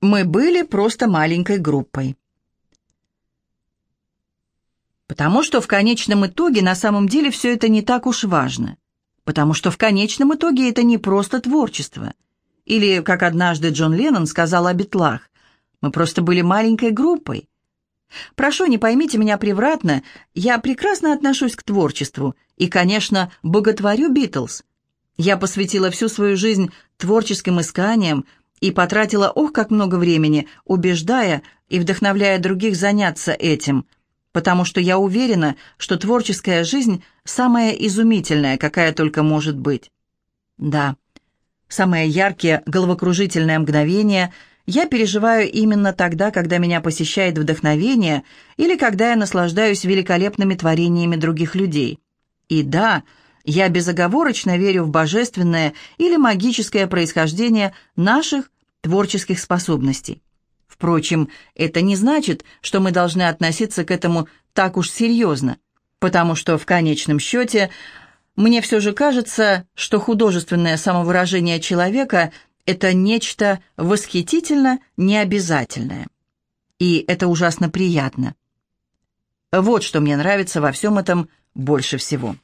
Мы были просто маленькой группой. Потому что в конечном итоге на самом деле все это не так уж важно. Потому что в конечном итоге это не просто творчество. Или, как однажды Джон Леннон сказал о Битлах, мы просто были маленькой группой. Прошу, не поймите меня превратно, я прекрасно отношусь к творчеству и, конечно, боготворю Битлз. Я посвятила всю свою жизнь творческим исканиям и потратила ох как много времени, убеждая и вдохновляя других заняться этим – потому что я уверена, что творческая жизнь самая изумительная, какая только может быть. Да, самые яркие головокружительные мгновения я переживаю именно тогда, когда меня посещает вдохновение или когда я наслаждаюсь великолепными творениями других людей. И да, я безоговорочно верю в божественное или магическое происхождение наших творческих способностей. Впрочем, это не значит, что мы должны относиться к этому так уж серьезно, потому что в конечном счете мне все же кажется, что художественное самовыражение человека – это нечто восхитительно необязательное. И это ужасно приятно. Вот что мне нравится во всем этом больше всего.